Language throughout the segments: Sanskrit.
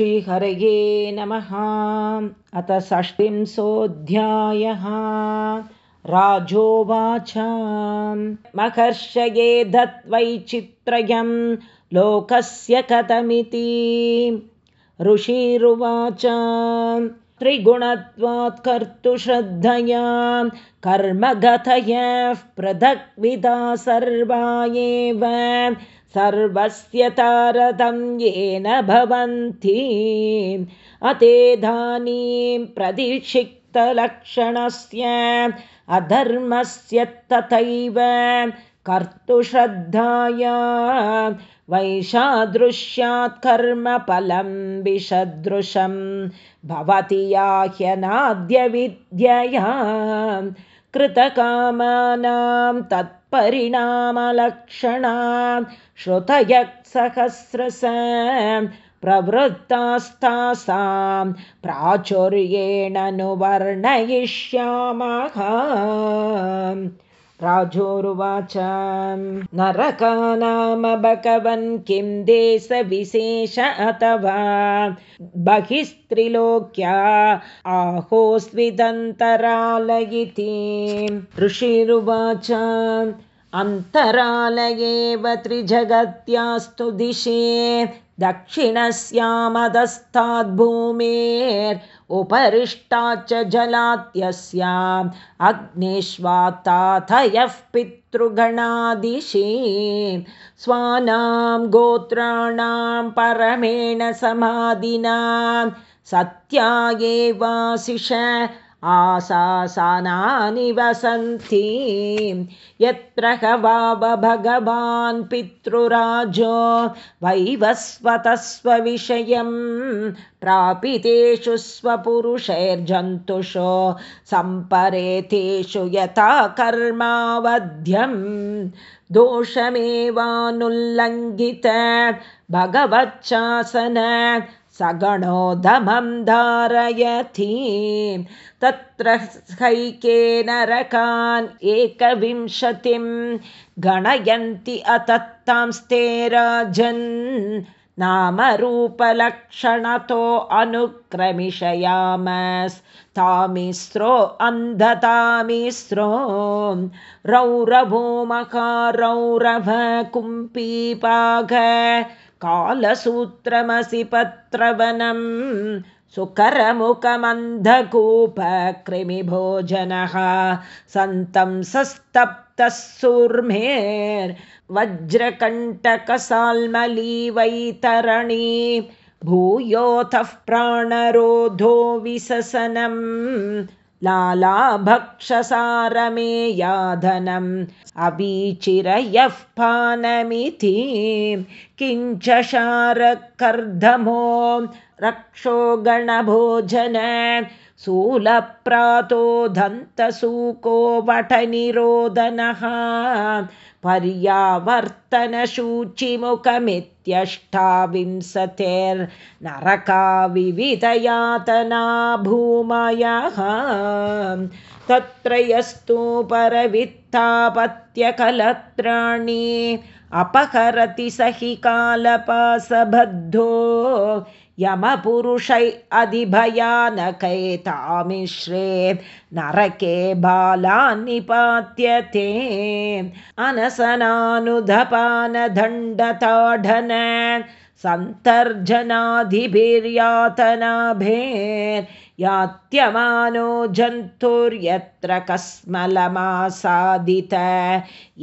श्रीहरये नमः। अथ षष्टिंसोऽध्यायः राजोवाच। महर्षये दत्वैचित्रयं लोकस्य कथमिति। ऋषिरुवाच। त्रिगुणत्वात् कर्तुश्रद्धया कर्मगतयः पृथग्विधा सर्वा एव सर्वस्य तारतं येन भवन्ति। अतेधानीं प्रतिक्षिक्तलक्षणस्य अधर्मस्य तथैव कर्तुश्रद्धाया। वैशादृश्यात् कर्मफलं विषदृशं भवति याह्यनाद्यविद्यया। कृतकामानां तत्परिणामलक्षणा श्रुतयक्सहस्रस प्रवृत्तास्तासां प्राचुर्येण नु वर्णयिष्यामः राजोरुवाच। नरकानाम भगवन् किं देशविशेष अथवा? बहिस्त्रिलोक्या आहोस्विदन्तराल इति ऋषिरुवाच अन्तरालयेव त्रिजगत्यास्तु दिशे दक्षिणस्यामदस्ताद्भूमेर् जलात्यस्याम् अग्निष्वात्ताथयः पितृगणादिशि। स्वानां गोत्राणां परमेण समाधिना सत्या एवाशिष आसासानानि वसन्ति। यत्र ह वाव भगवान् पितृराजो वैवस्वतस्वविषयं प्रापितेषु स्वपुरुषैर्जन्तुषु सम्परेतेषु यथा कर्मावध्यं। दोषमेवानुल्लङ्घित भगवच्छासन सगणोदमं धारयति। तत्र हैके नरकान् एकविंशतिं गणयन्ति अतत्तांस्ते राजन्। नामरूपलक्षणतो अनुक्रमिषयामस्तामिस्रो अन्धतामिस्रो। रौरभूमकारौरभ कुम्पीपाघ कालसूत्रमसि पत्रवनं सुकरमुखमन्धकूपकृमिभोजनः। सन्तं सस्तप्तः सूर्मेर्वज्रकण्टकसाल्मली वैतरणी भूयोऽथः प्राणरोधो लालाभक्षसारमेयाधनम् अवीचिरयः पानमिति किञ्च शारकर्धमो रक्षो गणभोजन शूलप्रातो दन्तसूको वटनिरोदनः पर्यावर्तनशूचिमुखमित्यष्टाविंशतिर्नरका विविधयातना भूमयः तत्र यस्तु परवित्तापत्यकलत्राणि अपहरति स हि कालपासबद्धो यमपुरुषै अधिभयानकैतामिश्रे नरके बालान्निपात्यते अनसनानुधपानदण्डताढन यात्यमानो जन्तुर्यत्र कस्मलमासादित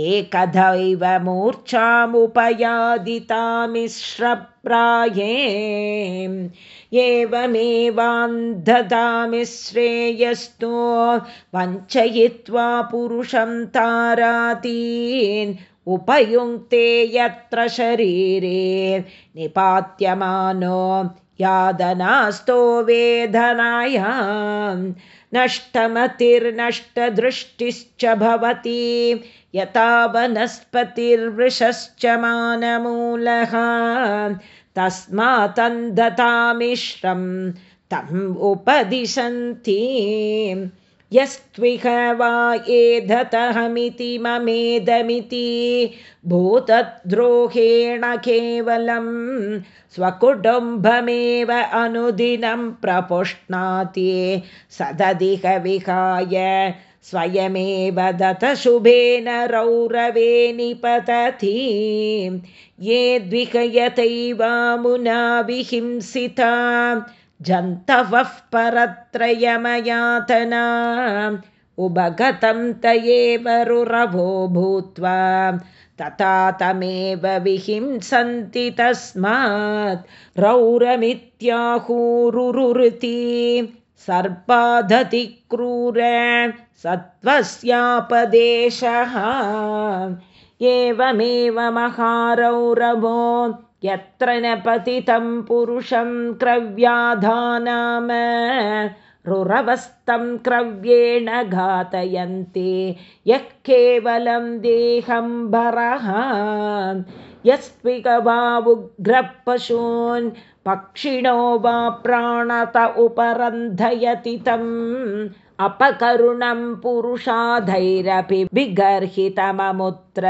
एकदैव मूर्च्छामुपयादितामिश्रप्राये एवमेवान्धतामिश्रेयस्तु वञ्चयित्वा पुरुषं तारातीन् उपयुङ्क्ते यत्र शरीरे निपात्यमानो यादनास्तो वेदनायां नष्टमतिर्नष्टदृष्टिश्च भवति यथा वनस्पतिर्वृषश्च मानमूलः। तस्मात्तन्धतामिश्रं तम् उपदिशन्ति यस्त्विह वा एधतहमिति ममेदमिति भूतद्रोहेण केवलं स्वकुटुम्बमेव अनुदिनं प्रपुष्णाति सदधिक विहाय स्वयमेव दतशुभेन रौरवे निपतति ये द्विहयतैवामुना विहिंसिता जन्तवः परत्रयमयातना उभगतं तयेव रुरवो भूत्वा तथा तमेव विहिंसन्ति तस्मात्। रौरमित्याहूरुरुति सर्पादति क्रूर सत्त्वस्यापदेशः। एवमेव महारौरवो यत्र न पतितं पुरुषं क्रव्याधानाम रुरवस्तं क्रव्येण घातयन्ति यः केवलं देहं भरः। यस्विगवावुग्रपशून् पक्षिणो वा प्राणत उपरन्धयति तम् अपकरुणं पुरुषाधैरपि विगर्हितममुत्र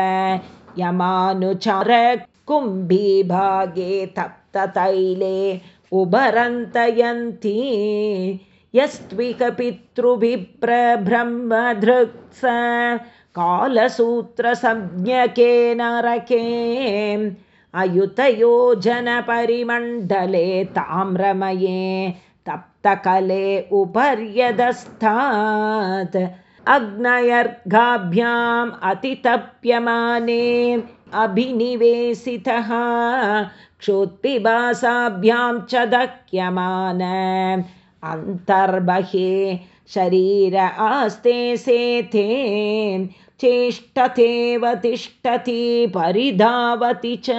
यमानुचर कुम्भीभागे तप्ततैले उभरन्तयन्ति। यस्त्विक पितृभिप्रब्रह्मधृक्स कालसूत्रसंज्ञके नरके। अयुतयोजनपरिमण्डले ताम्रमये तप्तकले उपर्यदस्तात् अग्नयर्घाभ्याम् अतितप्यमाने अभिनिवेशितः। क्षोत्पिबासाभ्यां च दह्यमान। अन्तर्बहे शरीर आस्ते सेथे चेष्टतेव तिष्ठति परिधावति च।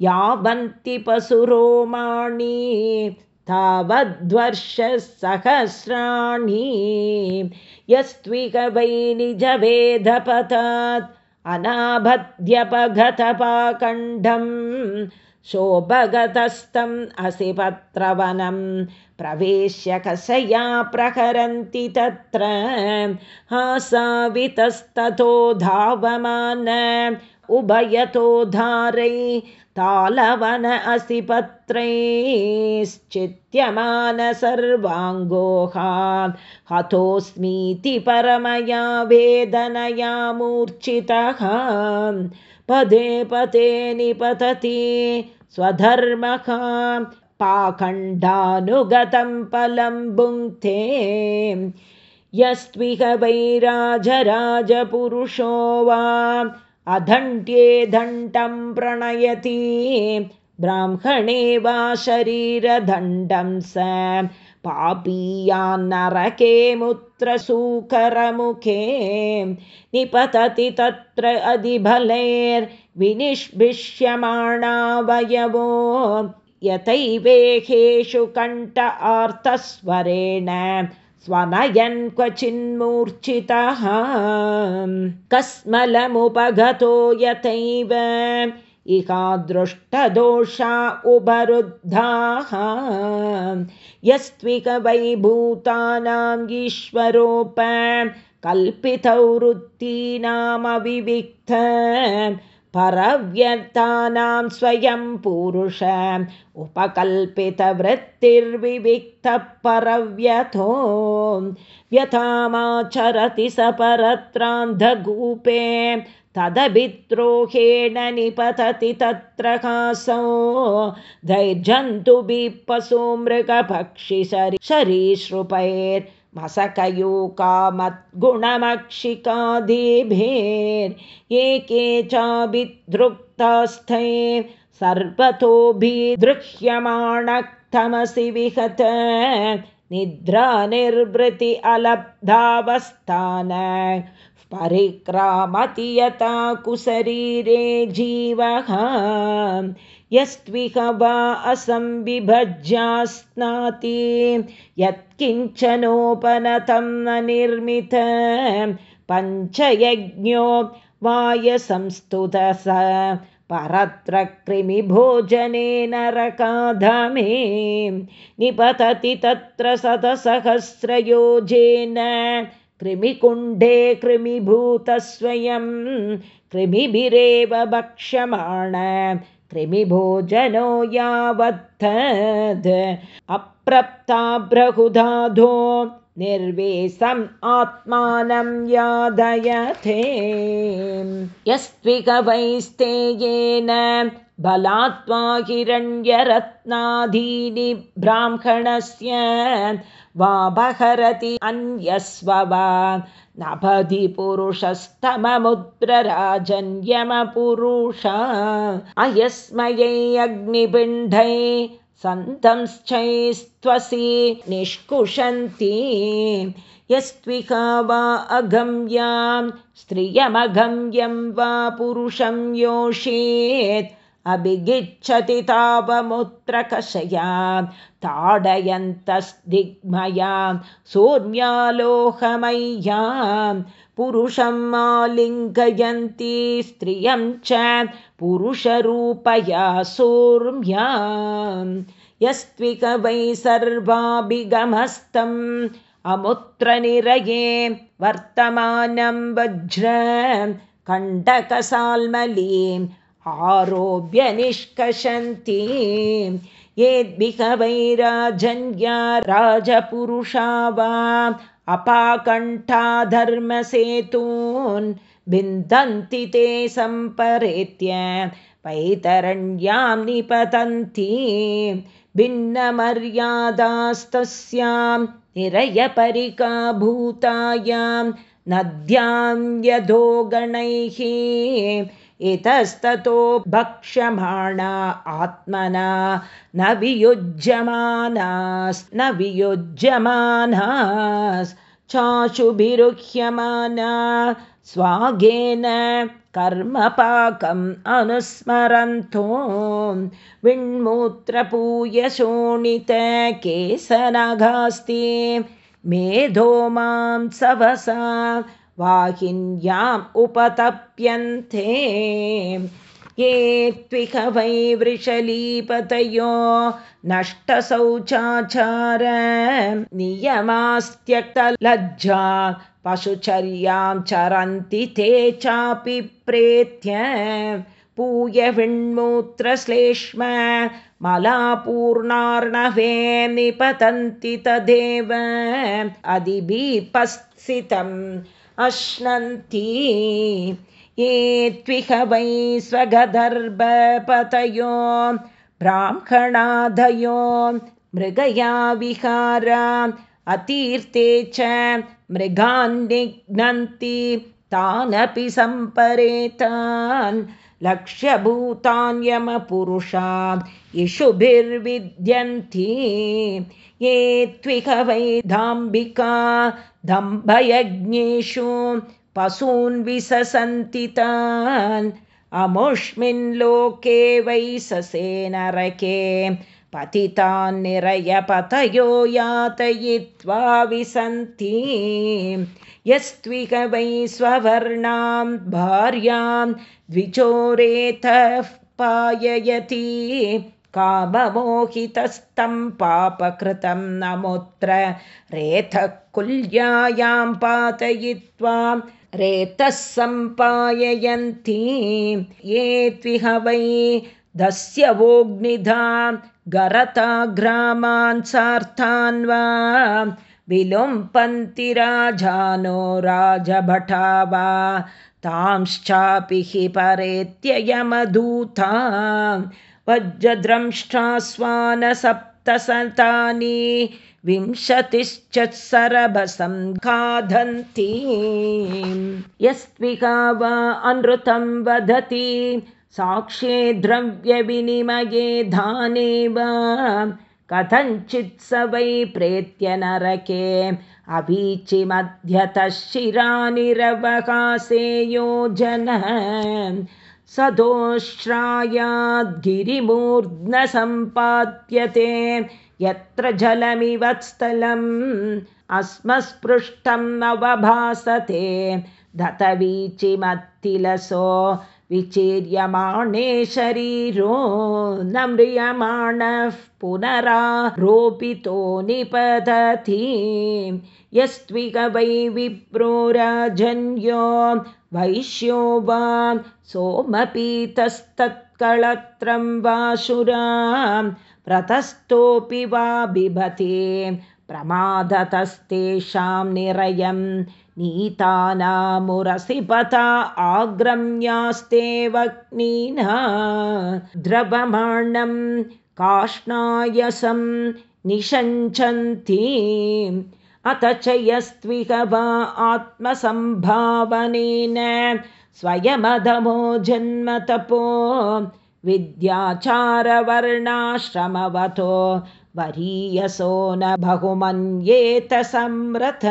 यावन्ति पशुरोमाणि तावद्वर्षसहस्राणि यस्त्विकवै निजवेदपथात् अनाभद्यपगतपाखण्डं शोभगतस्थम् असि पत्रवनं प्रवेश्य कसया प्रहरन्ति तत्र हासावितस्ततो धावमान उभयतो धारै तालवन असि हतोऽस्मीति परमया वेदनया मूर्छितः। पदे पदे निपतति स्वधर्मः। पाखण्डानुगतं फलं भुङ्क्ते यस्त्विह वैराजराजपुरुषो वा अधण्ट्ये धण्टं प्रणयति। ब्राह्मणे वा शरीरदण्डं स। पापीयान्नरके मुत्रसूकरमुखे। निपतति तत्र अधिबलैर्विनिष्भिष्यमाणावयवो यथैवेहेषु कण्ठ आर्तस्वरेण स्वनयन् क्वचिन्मूर्छितः कस्मलमुपगतो यथैव। इहादृष्टदोषा उपरुद्धाः यस्त्विकवैभूतानाम् ईश्वरोप कल्पितौ वृत्तीनामविविक्त परव्यतानां स्वयं पुरुष उपकल्पितवृत्तिर्विविक्तः परव्यथो व्यथामाचरति स परत्रान्धगूपे तदभिद्रोहेण निपतति तत्र कासौ। धैर्जन्तुभिः पशु मृगपक्षिशरि मसकयोकामद्गुणमक्षिकादिभिर्के चाभिदृक्तास्थे सर्वतोभिदृह्यमाणक्तमसि विहत निद्रा निर्वृति अलब्धावस्थान परिक्रामति यथा कुशरीरे जीवः यस्त्विह वा असंविभज्यास्नाति यत्किञ्चनोपनतं न निर्मित पञ्चयज्ञो वायसंस्तुत स परत्र कृमिभोजने नरकाधमे निपतति तत्र शतसहस्रयोजेन कृमिकुण्डे कृमिभूतस्वयं कृमिभिरेव भक्ष्यमाण कृमिभोजनो यावत्तद् अप्रप्ता बृहुधाधो निर्वेशम् आत्मानं यादयथे यस्त्विकवैस्तेयेन बलात्वा हिरण्यरत्नादीनि ब्राह्मणस्य वापहरति अन्यस्व वा नभति पुरुषस्तममुद्रराजन्यमपुरुष अयस्मयै अग्निपिण्डै सन्तंश्चैस्त्वसि निष्कुशन्ति। यस्त्विका वा अगम्यां स्त्रियमगम्यं वा पुरुषं योषेत् अभिगिच्छति तापमुत्रकषया ताडयन्तस्दिग्मया सोर्म्यालोहमय्यां पुरुषम् आलिङ्गयन्ति स्त्रियं च पुरुषरूपया सोर्म्यां यस्त्विकवै सर्वाभिगमस्तम् अमुत्रनिरये वर्तमानं वज्र कण्टकसाल्मलीम् आरोप्य निष्कषन्ति येद्भिः वैराजन्या राजपुरुषा वा अपाकण्ठा धर्मसेतून् बिन्दन्ति ते सम्परेत्य पैतरण्यां निपतन्ति। भिन्नमर्यादास्तस्यां निरयपरिका भूतायां नद्यां यधो गणैः इतस्ततो भक्ष्यमाणा आत्मना न वियुज्यमानास्न वियुज्यमानास्। चाशुभिरुह्यमाना स्वागेन कर्मपाकम् अनुस्मरन्तो। विण्मूत्रपूयशोणितकेसनघास्ति मेधो मां सवसा वाहिन्याम् उपतप्यन्ते। ये त्विकवै वृषलीपतयो नष्टशौचाचार नियमास्त्यक्तलज्जा पशुचर्यां चरन्ति ते चापि प्रेत्य। पूयविण्मूत्रश्लेष्म मलापूर्णार्णवे निपतन्ति तदेव। अधिभिपस्थितम् अश्नन्ति। ये त्विह वै स्वगदर्भपतयो ब्राह्मणादयो मृगया विहार अतीर्थे च मृगान् निघ्नन्ति तानपि सम्परेतान् लक्ष्यभूतान्यमपुरुषा इषुभिर्विद्यन्ति ये त्विह वै दाम्बिका दम्भयज्ञेषु पशून् विससन्ति तान्। अमुष्मिन् लोके वै ससे नरके पतितान् निरयपतयो यातयित्वा विसन्ति। यस्त्विक वै स्ववर्णां भार्यां द्विचोरेतः पाययति। काममोहितस्तं पापकृतं नमुत्र रेतः कुल्यायां पातयित्वा रेतः सम्पाययन्ति। ये त्विह वै दस्यवोग्निधा गरता ग्रामान् सार्थान् वा? विलुम्पन्ति राजानो राजभटा वा? तांश्चापि हि परेत्ययमधूता वज्रद्रंष्ट्रास्वानसप्तशतानि विंशतिश्चत्सरभसं खादन्ति यस्त्विका वा अनृतं वदति साक्ष्ये द्रव्यविनिमये धाने वा कथञ्चित् स वै प्रेत्य नरके अभीचिमध्यतः शिरानिरवकासे योजनः। सदोश्रायाद्गिरिमूर्ध्न सम्पाद्यते यत्र जलमिवत्स्थलम् अस्मस्पृष्टम् अवभासते। दतवीचिमत्तिलसो विचीर्यमाणे शरीरो न म्रियमाणः पुनरारोपितो निपतति यस्त्विगवै विप्रो राजन्यो वैश्यो वा सोमपीतस्तत्कळत्रं वाशुरां प्रतस्थोऽपि वा बिभते। प्रमादतस्तेषां निरयं नीतानामुरसिपता आग्रम्यास्ते द्रवमाणं काष्णायसं निषञ्चन्ति अथ च यस्त्विह वा आत्मसम्भावनेन स्वयमधमो जन्मतपो विद्याचारवर्णाश्रमवतो वरीयसो न बहुमन्येत संव्रत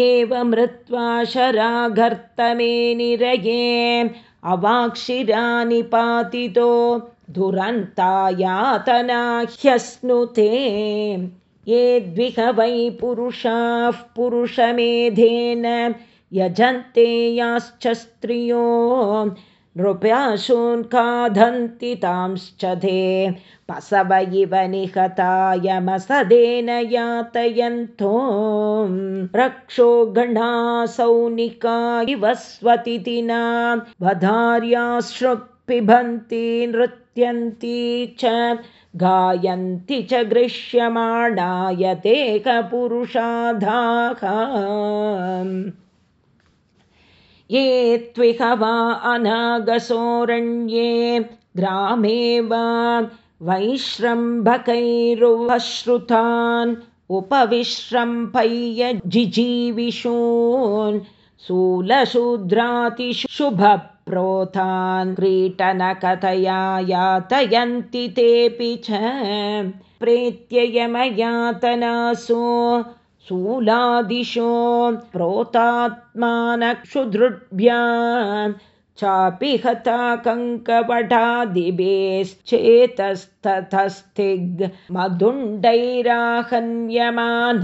एवमृत्वा शराघर्तमे निरये अवाक्षिरानि पातितो दुरन्तायातना ह्यश्नुते ये द्विह वै पुरुषाः पुरुषमेधेन यजन्ते याश्च स्त्रियो नृप्याशून् खादन्ति तांश्च धे। पसव इव निहतायमसदेन यातयन्तो रक्षो गणासौनिका इव स्वतिथिना। वधार्याश्रुपिबन्ति नृत्यन्ति च। गायन्ति च गृह्यमाणायतेकपुरुषाधाः ये त्विह वा अनागसोरण्ये ग्रामे वा वैश्रम्भकैरुवश्रुतान् उपविश्रम्भय्य जिजीविषून् शूलशूद्रातिशुभप्रोतान् क्रीटनकथया यातयन्ति तेऽपि च प्रेत्ययमयातनासु शूलादिशो प्रोतात्मानक्षुदृढ्भ्या चापि हता कङ्कपटादिभेश्चेतस्ततस्तिग्मदुण्डैराहन्यमान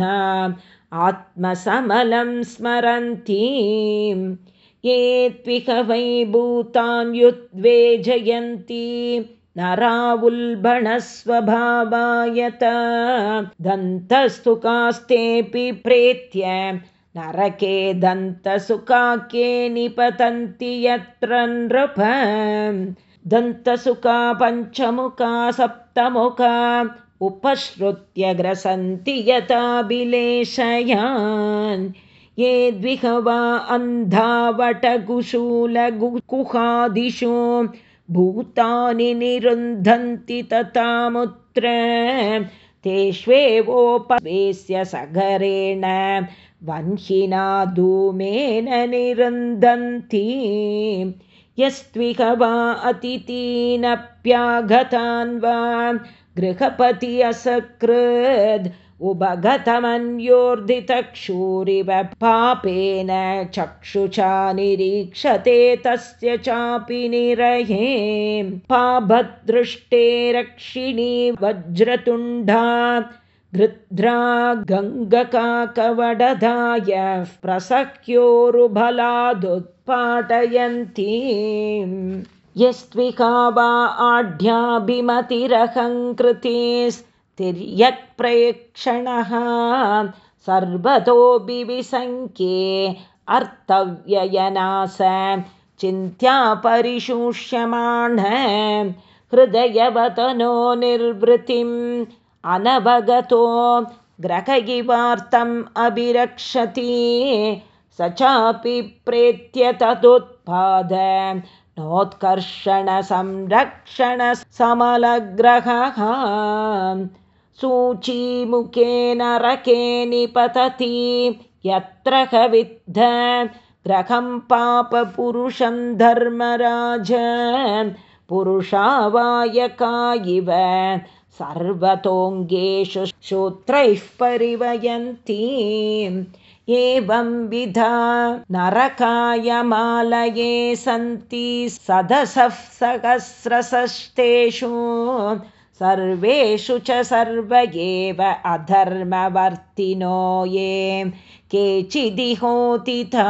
आत्मसमलं स्मरन्ति ये त्विह वै भूतान्युद्वेजयन्ति नरावुल्बणस्वभावायत दन्तस्तुकास्तेऽपि प्रेत्य नरके दन्तसुकाख्ये निपतन्ति यत्र नृप। दन्तसुका पञ्चमुखा सप्तमुखा उपश्रुत्य ग्रसन्ति यथाभिलेशयान् ये द्विहवा अन्धावटकुशूलगुकुहादिषु भूतानि निरुन्धन्ति तथामुत्र तेष्वेवोपवेश्य सगरेण वंशिना धूमेन निरुन्धन्ति। यस्त्विह वा अतिथीनप्यागतान् वा गृहपति असकृद् उभगतमन्योर्धितक्षूरिव पापेन चक्षुषा निरीक्षते तस्य चापि निरये पाभदृष्टे रक्षिणी वज्रतुण्डा गृध्रा गङ्गकाकवडधाय प्रसख्योरुबलादुत्पाटयन्ती यस्त्विका वा तिर्यक्प्रेक्षणः सर्वतोऽभिविसङ्ख्ये अर्थव्ययनास चिन्त्या परिशूष्यमाण हृदयवतनो निर्वृतिम् अनवगतो ग्रहगिवार्तम् अभिरक्षति स चापि प्रेत्य तदुत्पाद नोत्कर्षणसंरक्षणसमलग्रहः सूचीमुखे नरके निपतति यत्र कविद्ध ग्रहं पापपुरुषं धर्मराज पुरुषावायका इव सर्वतोऽङ्गेषु श्रोत्रैः परिवयन्ति एवंविधा नरकायमालये सन्ति सदसः सहस्रसष्टेषु सर्वेषु च सर्व एव अधर्मवर्तिनो ये केचिदिहोतिता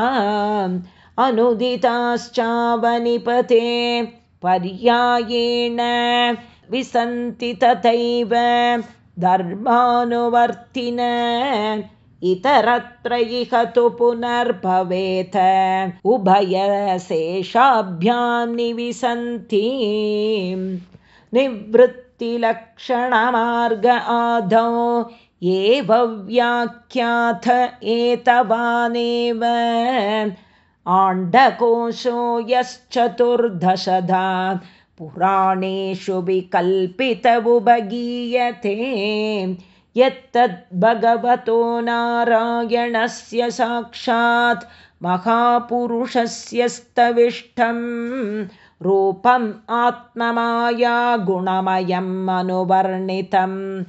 अनुदिताश्चावनिपते पर्यायेण विसन्ति तथैव धर्मानुवर्तिन इतरत्र इह तु पुनर्भवेत् उभयशेषाभ्यां निविसन्ति निवृत्तिलक्षणमार्ग आदौ। एव व्याख्यात एतवानेव। आण्डकोशो यश्चतुर्दशधा। पुराणेषु विकल्पितवुभगीयते यत्तद्भगवतो नारायणस्य साक्षात् महापुरुषस्य स्तविष्ठं रूपम् आत्ममाया गुणमयम् अनुवर्णितम्।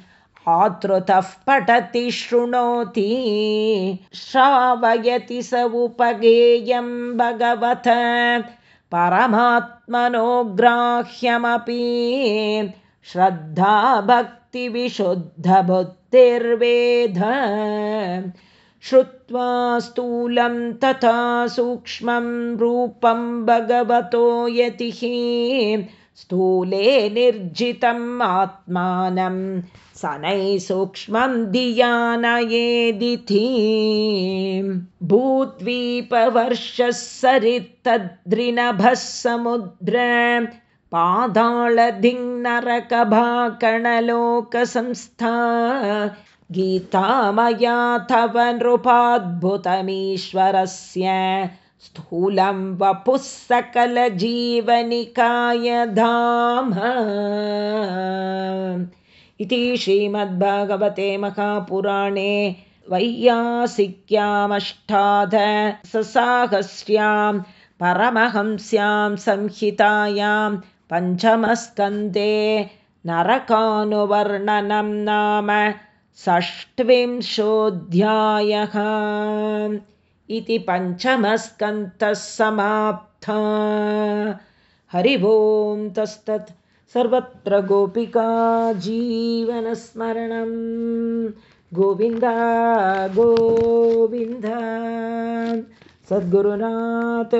आतृतः पठति शृणोति श्रावयति स उपगेयं भगवत। परमात्मनो ग्राह्यमपि श्रद्धा भक्तिविशुद्धबुद्धिर्वेद श्रुत्वा स्थूलं तथा सूक्ष्मं रूपं भगवतो यतिः। स्थूले निर्जितम् आत्मानं सनैः सूक्ष्मं धियानयेदिति। भूद्वीपवर्षः सरित्तद्रिनभः समुद्र पादाळधिङ्नरकभाकणलोकसंस्था गीतामया तव नृपाद्भुतमीश्वरस्य स्थूलं वपुः सकलजीवनिकाय धाम इति श्रीमद्भगवते महापुराणे वैयासिक्यामष्टाध ससाहस्र्यां परमहंस्यां संहितायां पञ्चमस्कन्धे नरकानुवर्णनं नाम षष्ट्विंशोऽध्यायः इति पञ्चमस्कन्तः समाप्ता हरि ओं तस्तत् सर्वत्र गोपिका जीवनस्मरणं। गोविन्द गोविन्द। सद्गुरुनाथ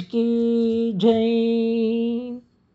की जय